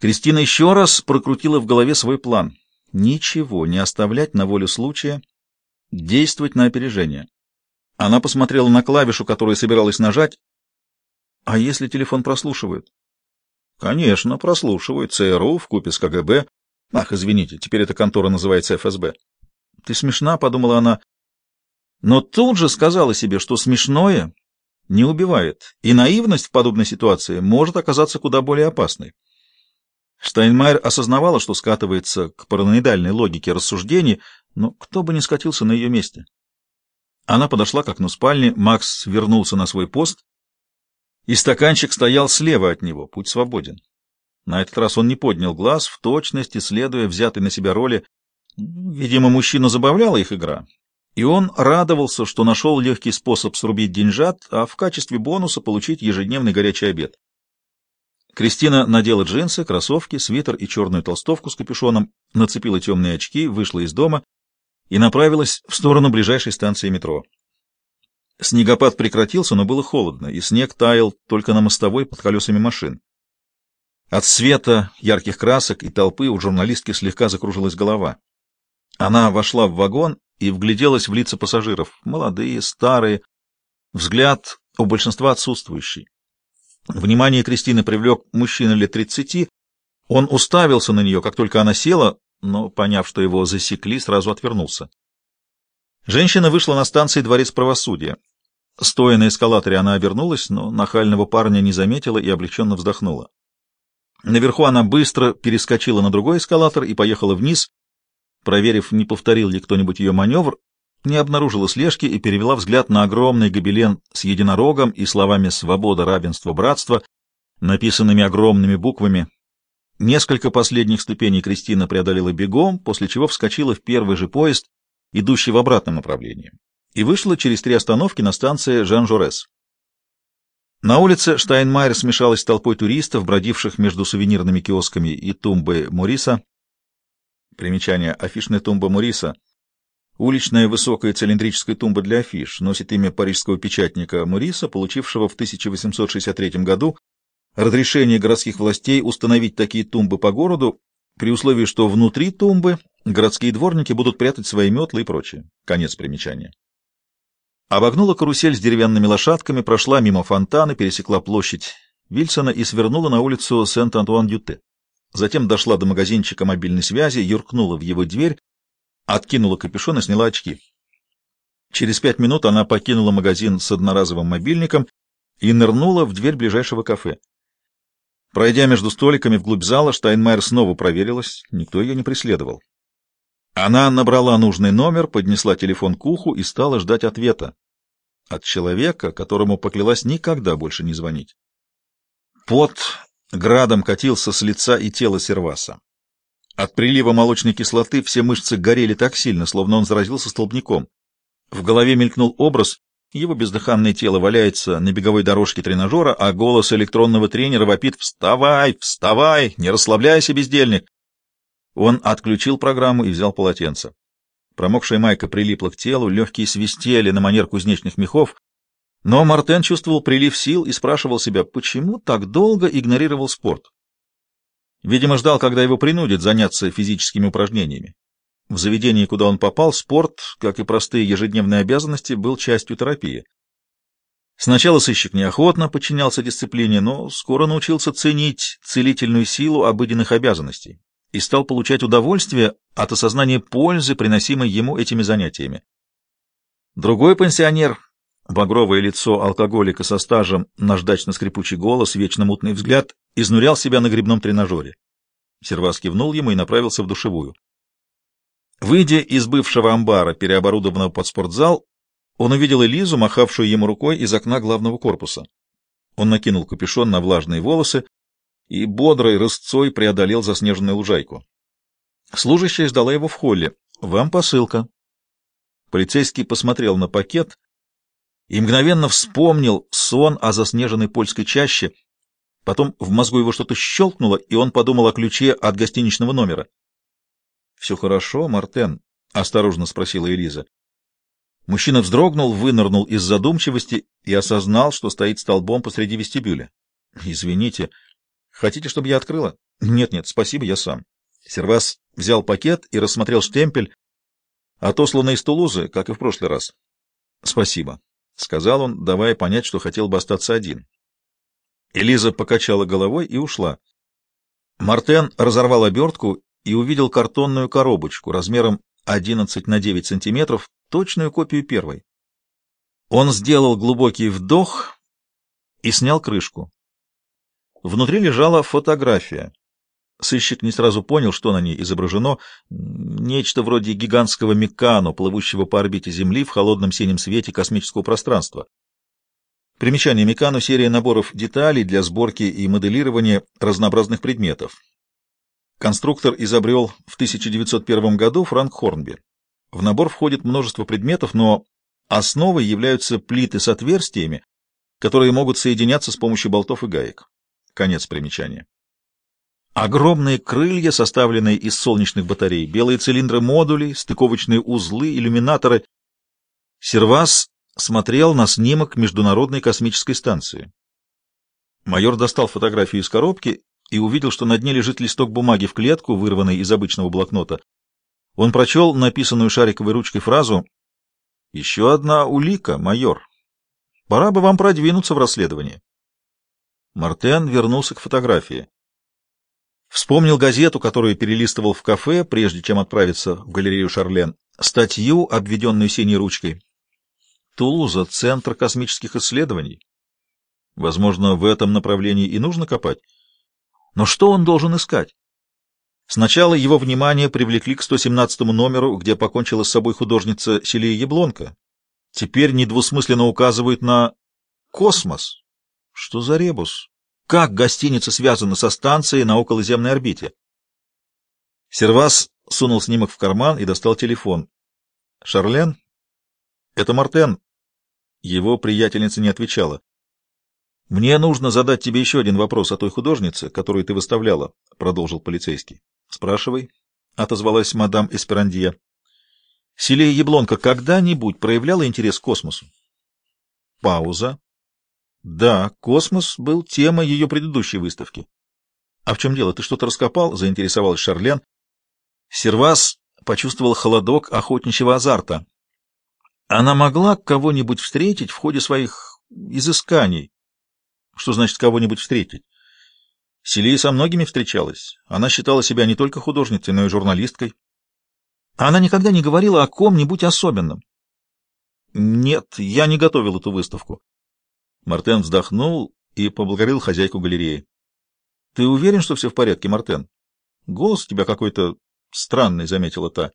Кристина еще раз прокрутила в голове свой план. Ничего не оставлять на волю случая, действовать на опережение. Она посмотрела на клавишу, которую собиралась нажать. А если телефон прослушивают? Конечно, прослушивают. ЦРУ в с КГБ. Ах, извините, теперь эта контора называется ФСБ. Ты смешна, подумала она. Но тут же сказала себе, что смешное не убивает, и наивность в подобной ситуации может оказаться куда более опасной. Штайнмайер осознавала, что скатывается к параноидальной логике рассуждений, но кто бы не скатился на ее месте. Она подошла к окну спальни, Макс вернулся на свой пост, и стаканчик стоял слева от него, путь свободен. На этот раз он не поднял глаз, в точности следуя взятой на себя роли. Видимо, мужчину забавляла их игра, и он радовался, что нашел легкий способ срубить деньжат, а в качестве бонуса получить ежедневный горячий обед. Кристина надела джинсы, кроссовки, свитер и черную толстовку с капюшоном, нацепила темные очки, вышла из дома и направилась в сторону ближайшей станции метро. Снегопад прекратился, но было холодно, и снег таял только на мостовой под колесами машин. От света, ярких красок и толпы у журналистки слегка закружилась голова. Она вошла в вагон и вгляделась в лица пассажиров, молодые, старые, взгляд у большинства отсутствующий. Внимание Кристины привлек мужчина лет тридцати. Он уставился на нее, как только она села, но, поняв, что его засекли, сразу отвернулся. Женщина вышла на станции Дворец правосудия. Стоя на эскалаторе, она обернулась, но нахального парня не заметила и облегченно вздохнула. Наверху она быстро перескочила на другой эскалатор и поехала вниз, проверив, не повторил ли кто-нибудь ее маневр, не обнаружила слежки и перевела взгляд на огромный гобелен с единорогом и словами «Свобода, равенство, братство», написанными огромными буквами. Несколько последних ступеней Кристина преодолела бегом, после чего вскочила в первый же поезд, идущий в обратном направлении, и вышла через три остановки на станции Жан-Жорес. На улице Штайнмайер смешалась с толпой туристов, бродивших между сувенирными киосками и тумбой Мориса. Примечание. Афишная тумба Мориса — Уличная высокая цилиндрическая тумба для афиш носит имя парижского печатника Муриса, получившего в 1863 году разрешение городских властей установить такие тумбы по городу, при условии, что внутри тумбы городские дворники будут прятать свои метлы и прочее. Конец примечания. Обогнула карусель с деревянными лошадками, прошла мимо фонтана, пересекла площадь Вильсона и свернула на улицу Сент-Антуан-Дюте. Затем дошла до магазинчика мобильной связи, юркнула в его дверь откинула капюшон и сняла очки. Через пять минут она покинула магазин с одноразовым мобильником и нырнула в дверь ближайшего кафе. Пройдя между столиками вглубь зала, Штайнмайер снова проверилась, никто ее не преследовал. Она набрала нужный номер, поднесла телефон к уху и стала ждать ответа от человека, которому поклялась никогда больше не звонить. Пот градом катился с лица и тела Серваса. От прилива молочной кислоты все мышцы горели так сильно, словно он заразился столбняком. В голове мелькнул образ, его бездыханное тело валяется на беговой дорожке тренажера, а голос электронного тренера вопит «Вставай! Вставай! Не расслабляйся, бездельник!» Он отключил программу и взял полотенце. Промокшая майка прилипла к телу, легкие свистели на манер кузнечных мехов, но Мартен чувствовал прилив сил и спрашивал себя, почему так долго игнорировал спорт. Видимо, ждал, когда его принудят заняться физическими упражнениями. В заведении, куда он попал, спорт, как и простые ежедневные обязанности, был частью терапии. Сначала сыщик неохотно подчинялся дисциплине, но скоро научился ценить целительную силу обыденных обязанностей и стал получать удовольствие от осознания пользы, приносимой ему этими занятиями. Другой пенсионер, багровое лицо алкоголика со стажем, наждачно-скрипучий голос, вечно мутный взгляд, изнурял себя на грибном тренажере. Сервас кивнул ему и направился в душевую. Выйдя из бывшего амбара, переоборудованного под спортзал, он увидел Элизу, махавшую ему рукой из окна главного корпуса. Он накинул капюшон на влажные волосы и бодрой рысцой преодолел заснеженную лужайку. Служащая ждала его в холле. «Вам посылка». Полицейский посмотрел на пакет и мгновенно вспомнил сон о заснеженной польской чаще, Потом в мозгу его что-то щелкнуло, и он подумал о ключе от гостиничного номера. — Все хорошо, Мартен? — осторожно спросила Элиза. Мужчина вздрогнул, вынырнул из задумчивости и осознал, что стоит столбом посреди вестибюля. — Извините. Хотите, чтобы я открыла? Нет-нет, спасибо, я сам. Сервас взял пакет и рассмотрел штемпель, отосланный из Тулузы, как и в прошлый раз. Спасибо, сказал он, давая понять, что хотел бы остаться один. Элиза покачала головой и ушла. Мартен разорвал обертку и увидел картонную коробочку размером 11 на 9 сантиметров, точную копию первой. Он сделал глубокий вдох и снял крышку. Внутри лежала фотография. Сыщик не сразу понял, что на ней изображено. Нечто вроде гигантского мекану, плывущего по орбите Земли в холодном синем свете космического пространства. Примечание Мекану — серия наборов деталей для сборки и моделирования разнообразных предметов. Конструктор изобрел в 1901 году Франк Хорнби. В набор входит множество предметов, но основой являются плиты с отверстиями, которые могут соединяться с помощью болтов и гаек. Конец примечания. Огромные крылья, составленные из солнечных батарей, белые цилиндры модулей, стыковочные узлы, иллюминаторы. Сервас смотрел на снимок Международной космической станции. Майор достал фотографию из коробки и увидел, что на дне лежит листок бумаги в клетку, вырванный из обычного блокнота. Он прочел написанную шариковой ручкой фразу «Еще одна улика, майор. Пора бы вам продвинуться в расследовании». Мартен вернулся к фотографии. Вспомнил газету, которую перелистывал в кафе, прежде чем отправиться в галерею Шарлен, статью, обведенную синей ручкой. Тулуза — центр космических исследований. Возможно, в этом направлении и нужно копать. Но что он должен искать? Сначала его внимание привлекли к 117 номеру, где покончила с собой художница Селия Яблонка. Теперь недвусмысленно указывают на космос. Что за ребус? Как гостиница связана со станцией на околоземной орбите? Сервас сунул снимок в карман и достал телефон. «Шарлен?» «Это Мартен». Его приятельница не отвечала. «Мне нужно задать тебе еще один вопрос о той художнице, которую ты выставляла», — продолжил полицейский. «Спрашивай», — отозвалась мадам Эсперандия. «Селия Яблонка когда-нибудь проявляла интерес к космосу?» Пауза. «Да, космос был темой ее предыдущей выставки». «А в чем дело? Ты что-то раскопал?» — заинтересовалась Шарлен. Сервас почувствовал холодок охотничьего азарта. Она могла кого-нибудь встретить в ходе своих изысканий, что значит кого-нибудь встретить? Селия со многими встречалась. Она считала себя не только художницей, но и журналисткой. Она никогда не говорила о ком-нибудь особенном. Нет, я не готовил эту выставку. Мартен вздохнул и поблагодарил хозяйку галереи. Ты уверен, что все в порядке, Мартен? Голос у тебя какой-то странный, заметила та.